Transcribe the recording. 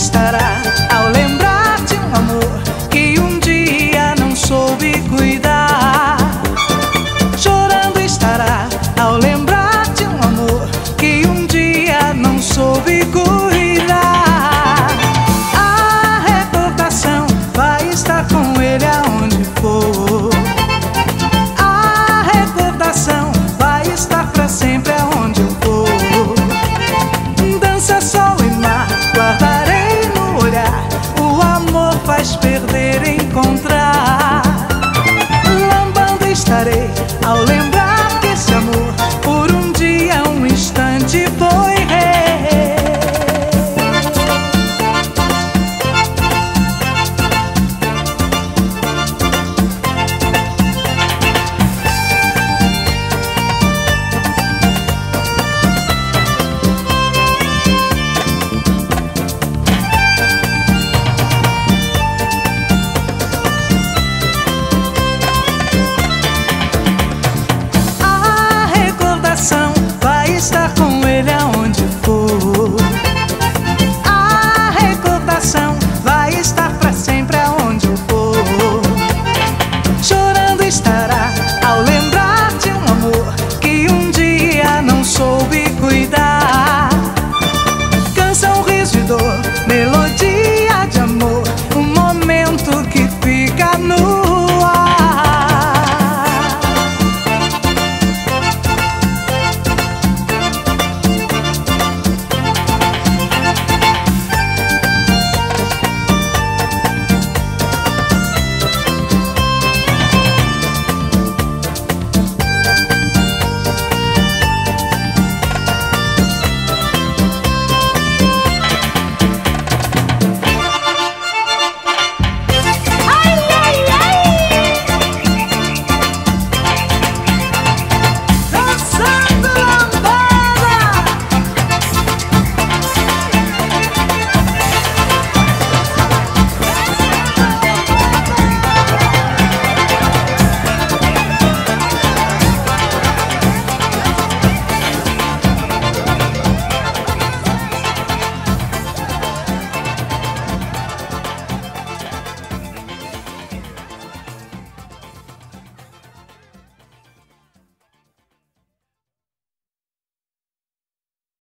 estará ao lembrar de um amor que um dia não soube cuidar. Chorando estará ao lembrar de um amor que um dia não soube cuidar. A recordação vai estar com ele aonde faz perder e